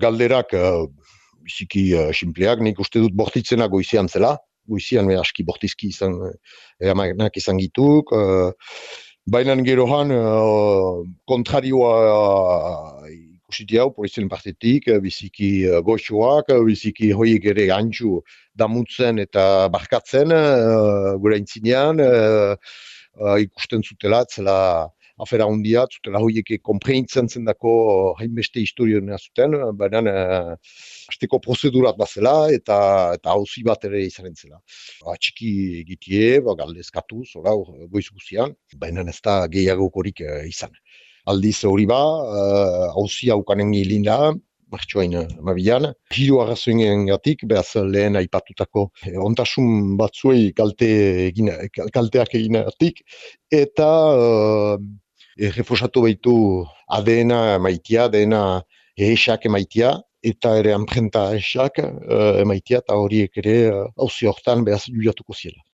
Galderak uh, biziki uh, simpleak, nik uste dut bortitzena goizian zela, goizian aski bortizki izan, eramanak izan gituk, uh, baina gerohan uh, kontrarioa uh, ikusitia hau polizien partetik, biziki uh, goxoak, biziki hoiek ere antxu damutzen eta barkatzen uh, gure intzinean, uh, ikusten zutela, zela afera hundia, zutela hoieke kompreintzen zendako hainbeste historioena zuten, baina uh, azteko prozedurat bat eta eta hauzi bat ere izanen zela. Ba, txiki egitie, ba, galdezkatu, zora, goiz guzian, baina ez da gehiagokorik uh, izan. Aldiz hori ba, hauzi uh, haukanen gilinda, martxoain amabilan. Hiru arrazoinen gatik, behaz lehen aipatutako eh, ontasun batzuei kalte egin, kalteak egin eta uh, refosatu behitu ADN-a maitia, ADN-a esak emaitia, eta ere amprenta esak uh, emaitia, eta horiek ere hauzi uh, hortan behaz juliatuko ziela.